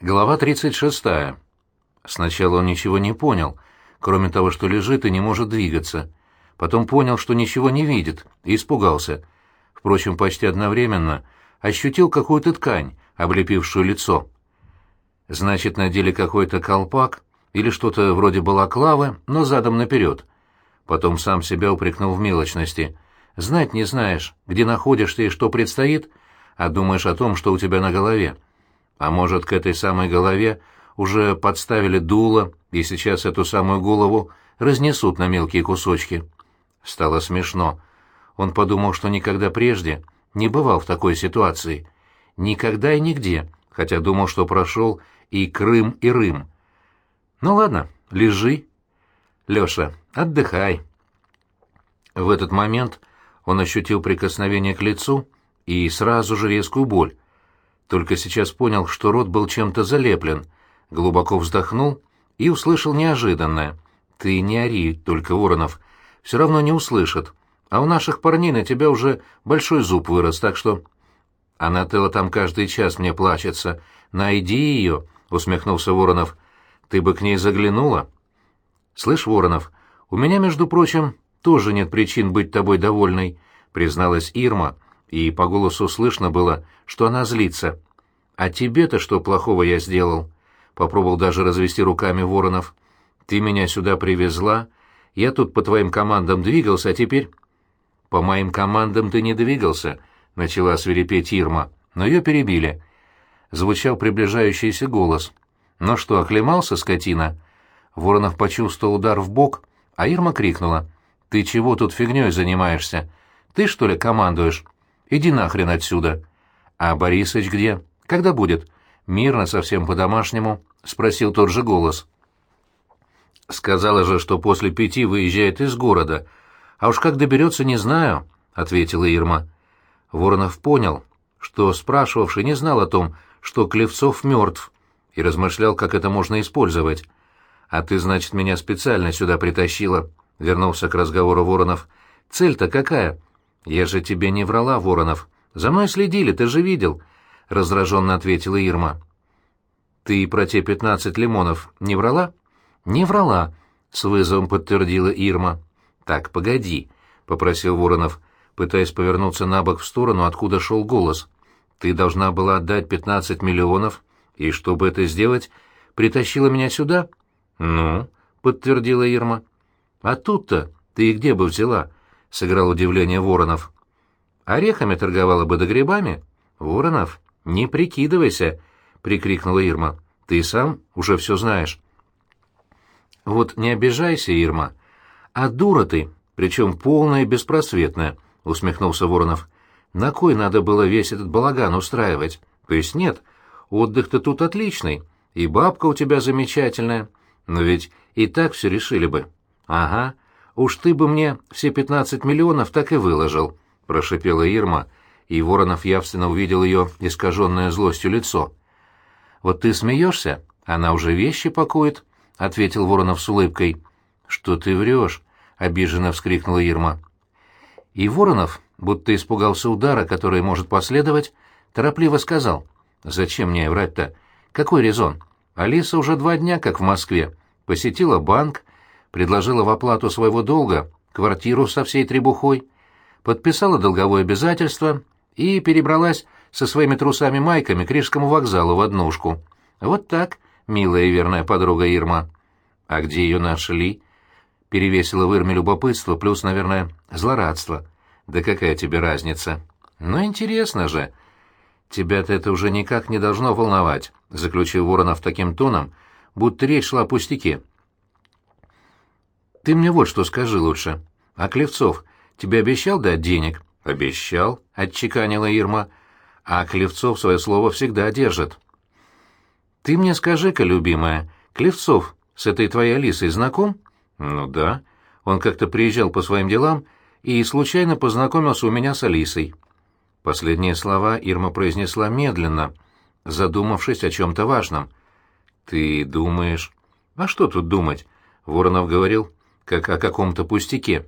Глава 36. Сначала он ничего не понял, кроме того, что лежит и не может двигаться. Потом понял, что ничего не видит, и испугался. Впрочем, почти одновременно ощутил какую-то ткань, облепившую лицо. Значит, надели какой-то колпак или что-то вроде балаклавы, но задом наперед. Потом сам себя упрекнул в мелочности. Знать не знаешь, где находишься и что предстоит, а думаешь о том, что у тебя на голове. А может, к этой самой голове уже подставили дуло, и сейчас эту самую голову разнесут на мелкие кусочки. Стало смешно. Он подумал, что никогда прежде не бывал в такой ситуации. Никогда и нигде, хотя думал, что прошел и Крым, и Рым. Ну ладно, лежи. Леша, отдыхай. В этот момент он ощутил прикосновение к лицу и сразу же резкую боль. Только сейчас понял, что рот был чем-то залеплен, глубоко вздохнул и услышал неожиданное. «Ты не ори, только Воронов. Все равно не услышат. А у наших парней на тебя уже большой зуб вырос, так что...» «Анателла там каждый час мне плачется. Найди ее», — усмехнулся Воронов. «Ты бы к ней заглянула?» «Слышь, Воронов, у меня, между прочим, тоже нет причин быть тобой довольной», — призналась Ирма, — и по голосу слышно было, что она злится. «А тебе-то что плохого я сделал?» Попробовал даже развести руками Воронов. «Ты меня сюда привезла, я тут по твоим командам двигался, а теперь...» «По моим командам ты не двигался», — начала свирепеть Ирма, но ее перебили. Звучал приближающийся голос. «Ну что, оклемался, скотина?» Воронов почувствовал удар в бок, а Ирма крикнула. «Ты чего тут фигней занимаешься? Ты, что ли, командуешь?» Иди нахрен отсюда. А Борисыч где? Когда будет? Мирно, совсем по-домашнему, спросил тот же голос. Сказала же, что после пяти выезжает из города. А уж как доберется, не знаю, ответила Ирма. Воронов понял, что спрашивавший не знал о том, что Клевцов мертв, и размышлял, как это можно использовать. «А ты, значит, меня специально сюда притащила», — вернулся к разговору Воронов. «Цель-то какая? «Я же тебе не врала, Воронов. За мной следили, ты же видел», — раздраженно ответила Ирма. «Ты про те пятнадцать лимонов не врала?» «Не врала», — с вызовом подтвердила Ирма. «Так, погоди», — попросил Воронов, пытаясь повернуться на бок в сторону, откуда шел голос. «Ты должна была отдать пятнадцать миллионов, и, чтобы это сделать, притащила меня сюда?» «Ну», — подтвердила Ирма. «А тут-то ты где бы взяла?» — сыграл удивление Воронов. «Орехами торговала бы да грибами?» «Воронов, не прикидывайся!» — прикрикнула Ирма. «Ты сам уже все знаешь». «Вот не обижайся, Ирма. А дура ты, причем полная и беспросветная», — усмехнулся Воронов. «На кой надо было весь этот балаган устраивать? То есть нет, отдых-то тут отличный, и бабка у тебя замечательная, но ведь и так все решили бы». «Ага, «Уж ты бы мне все пятнадцать миллионов так и выложил», — прошипела Ирма, и Воронов явственно увидел ее искаженное злостью лицо. «Вот ты смеешься, она уже вещи пакует», — ответил Воронов с улыбкой. «Что ты врешь?» — обиженно вскрикнула Ирма. И Воронов, будто испугался удара, который может последовать, торопливо сказал. «Зачем мне врать-то? Какой резон? Алиса уже два дня как в Москве. Посетила банк, предложила в оплату своего долга квартиру со всей требухой, подписала долговое обязательство и перебралась со своими трусами-майками к Рижскому вокзалу в однушку. Вот так, милая и верная подруга Ирма. А где ее нашли? Перевесила в Ирме любопытство, плюс, наверное, злорадство. Да какая тебе разница? Ну, интересно же. Тебя-то это уже никак не должно волновать, заключил Воронов таким тоном, будто речь шла о пустяке. Ты мне вот что скажи лучше. А Клевцов тебе обещал дать денег? Обещал, отчеканила Ирма. А Клевцов свое слово всегда держит. Ты мне скажи-ка, любимая, Клевцов с этой твоей Алисой знаком? Ну да. Он как-то приезжал по своим делам и случайно познакомился у меня с Алисой. Последние слова Ирма произнесла медленно, задумавшись о чем-то важном. «Ты думаешь...» «А что тут думать?» — Воронов говорил как о каком-то пустяке.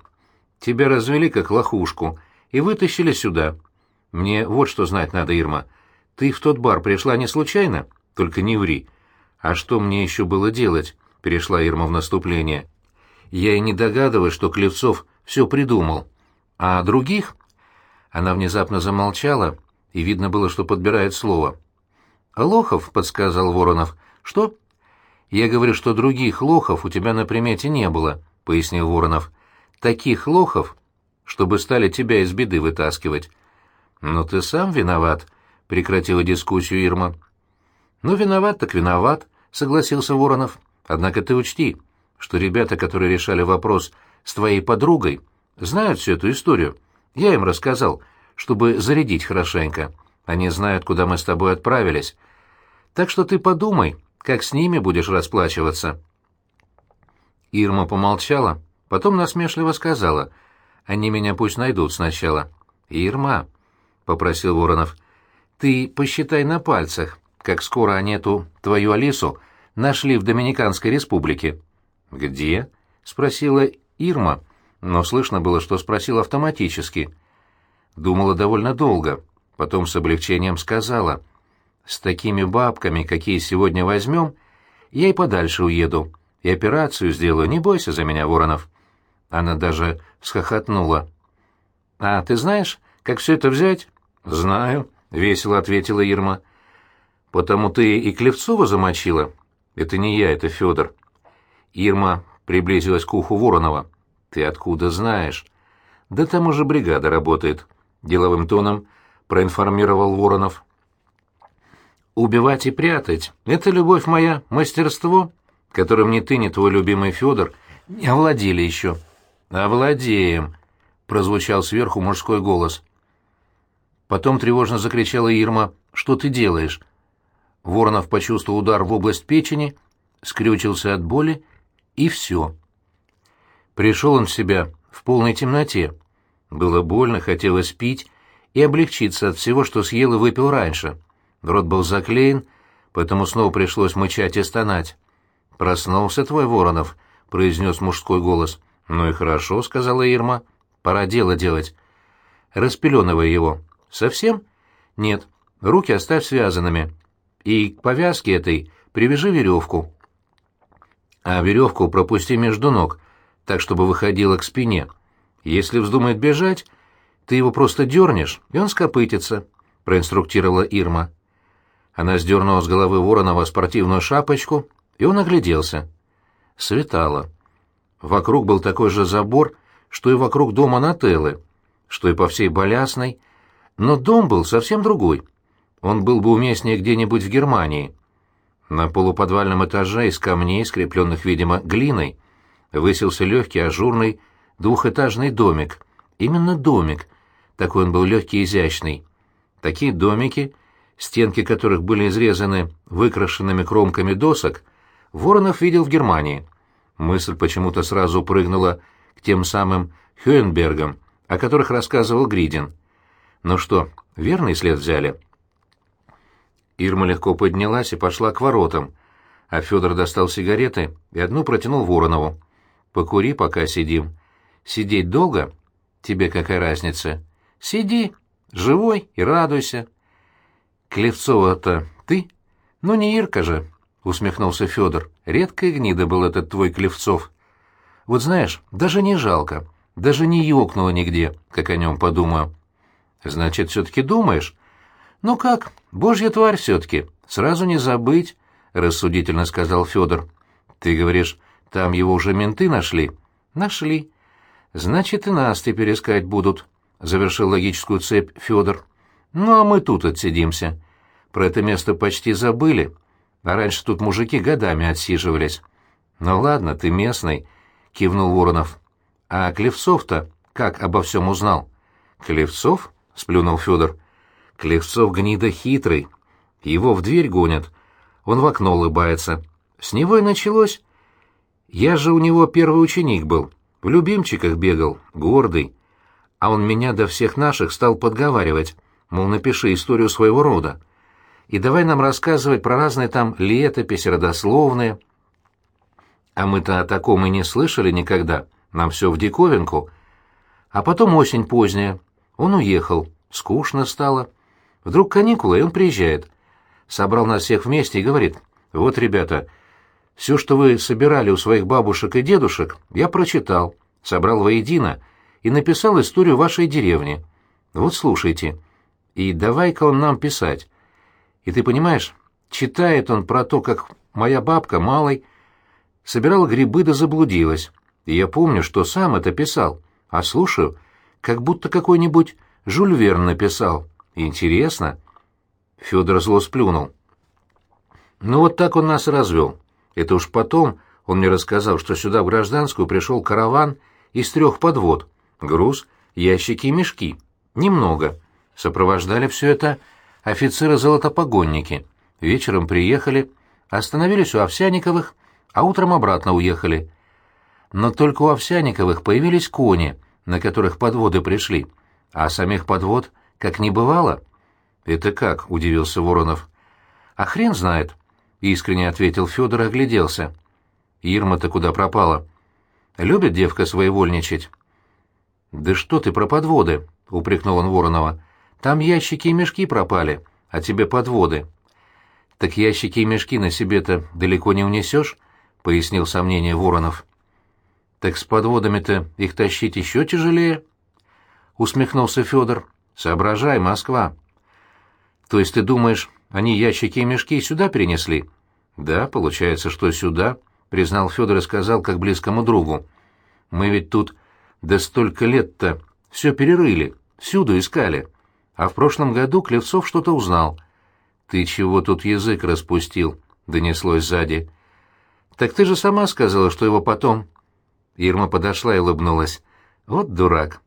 Тебя развели как лохушку и вытащили сюда. Мне вот что знать надо, Ирма. Ты в тот бар пришла не случайно? Только не ври. А что мне еще было делать? Перешла Ирма в наступление. Я и не догадываюсь, что Клевцов все придумал. А других? Она внезапно замолчала, и видно было, что подбирает слово. «Лохов», — подсказал Воронов. «Что?» «Я говорю, что других лохов у тебя на примете не было», — пояснил Воронов. «Таких лохов, чтобы стали тебя из беды вытаскивать». «Но ты сам виноват», — прекратила дискуссию Ирма. «Ну, виноват так виноват», — согласился Воронов. «Однако ты учти, что ребята, которые решали вопрос с твоей подругой, знают всю эту историю. Я им рассказал, чтобы зарядить хорошенько. Они знают, куда мы с тобой отправились. Так что ты подумай, как с ними будешь расплачиваться». Ирма помолчала, потом насмешливо сказала, «Они меня пусть найдут сначала». «Ирма», — попросил Воронов, — «ты посчитай на пальцах, как скоро они эту твою Алису нашли в Доминиканской республике». «Где?» — спросила Ирма, но слышно было, что спросил автоматически. Думала довольно долго, потом с облегчением сказала. «С такими бабками, какие сегодня возьмем, я и подальше уеду, и операцию сделаю, не бойся за меня, Воронов». Она даже всхохотнула. «А ты знаешь, как все это взять?» «Знаю», — весело ответила Ирма. «Потому ты и Клевцова замочила?» «Это не я, это Федор». Ирма приблизилась к уху Воронова. «Ты откуда знаешь?» «Да там уже бригада работает», — деловым тоном проинформировал Воронов. «Убивать и прятать — это, любовь моя, мастерство, которым ни ты, ни твой любимый Федор не овладели еще». «Овладеем», — прозвучал сверху мужской голос. Потом тревожно закричала Ирма. «Что ты делаешь?» Воронов почувствовал удар в область печени, скрючился от боли, и все. Пришел он в себя в полной темноте. Было больно, хотелось пить и облегчиться от всего, что съел и выпил раньше. Рот был заклеен, поэтому снова пришлось мычать и стонать. «Проснулся твой Воронов», — произнес мужской голос. «Ну и хорошо», — сказала Ирма. «Пора дело делать». «Распеленывай его». «Совсем?» «Нет. Руки оставь связанными. И к повязке этой привяжи веревку. А веревку пропусти между ног, так, чтобы выходила к спине. Если вздумает бежать, ты его просто дернешь, и он скопытится», — проинструктировала Ирма. Она сдернула с головы Воронова спортивную шапочку, и он огляделся. Светало. Вокруг был такой же забор, что и вокруг дома Нателлы, что и по всей Болясной, но дом был совсем другой. Он был бы уместнее где-нибудь в Германии. На полуподвальном этаже из камней, скрепленных, видимо, глиной, высился легкий, ажурный, двухэтажный домик. Именно домик. Такой он был легкий и изящный. Такие домики, стенки которых были изрезаны выкрашенными кромками досок, Воронов видел в Германии. Мысль почему-то сразу прыгнула к тем самым Хёенбергам, о которых рассказывал Гридин. Ну что, верный след взяли?» Ирма легко поднялась и пошла к воротам, а Федор достал сигареты и одну протянул Воронову. «Покури, пока сидим. Сидеть долго? Тебе какая разница? Сиди, живой и радуйся». «Клевцова-то ты? Ну не Ирка же», — усмехнулся Федор. «Редкая гнида был этот твой Клевцов. Вот знаешь, даже не жалко, даже не ёкнуло нигде, как о нем подумаю». «Значит, все-таки думаешь?» «Ну как, божья тварь все-таки, сразу не забыть», — рассудительно сказал Федор. «Ты говоришь, там его уже менты нашли?» «Нашли. Значит, и нас теперь искать будут», — завершил логическую цепь Федор. «Ну, а мы тут отсидимся. Про это место почти забыли, а раньше тут мужики годами отсиживались». «Ну ладно, ты местный», — кивнул Воронов. «А Клевцов-то как обо всем узнал?» «Клевцов?» — сплюнул Федор. Клевцов гнида хитрый. Его в дверь гонят. Он в окно улыбается. С него и началось. Я же у него первый ученик был. В любимчиках бегал, гордый. А он меня до всех наших стал подговаривать. Мол, напиши историю своего рода. И давай нам рассказывать про разные там летописи, родословные. А мы-то о таком и не слышали никогда. Нам все в диковинку. А потом осень поздняя. Он уехал. Скучно стало. Вдруг каникулы, и он приезжает. собрал нас всех вместе и говорит, «Вот, ребята, все, что вы собирали у своих бабушек и дедушек, я прочитал, собрал воедино и написал историю вашей деревни. Вот слушайте. И давай-ка он нам писать. И ты понимаешь, читает он про то, как моя бабка, малой, собирала грибы да заблудилась. И я помню, что сам это писал, а слушаю, как будто какой-нибудь Жюль Верн написал. Интересно. Федор зло сплюнул. Ну вот так он нас развел. Это уж потом он мне рассказал, что сюда в гражданскую пришел караван из трех подвод. Груз, ящики и мешки. Немного. Сопровождали все это офицеры-золотопогонники. Вечером приехали, остановились у Овсяниковых, а утром обратно уехали. Но только у Овсяниковых появились кони, на которых подводы пришли, а самих подвод как не бывало. «Это как?» — удивился Воронов. «А хрен знает», — искренне ответил Федор и огляделся. «Ирма-то куда пропала? Любит девка своевольничать?» «Да что ты про подводы?» — упрекнул он Воронова. «Там ящики и мешки пропали, а тебе подводы». «Так ящики и мешки на себе-то далеко не унесешь?» — пояснил сомнение Воронов. «Так с подводами-то их тащить еще тяжелее?» — усмехнулся Федор. «Соображай, Москва». «То есть ты думаешь, они ящики и мешки сюда перенесли?» «Да, получается, что сюда», — признал Федор и сказал, как близкому другу. «Мы ведь тут да столько лет-то все перерыли, всюду искали. А в прошлом году Клевцов что-то узнал. «Ты чего тут язык распустил?» — донеслось сзади. «Так ты же сама сказала, что его потом...» Ирма подошла и улыбнулась. «Вот дурак.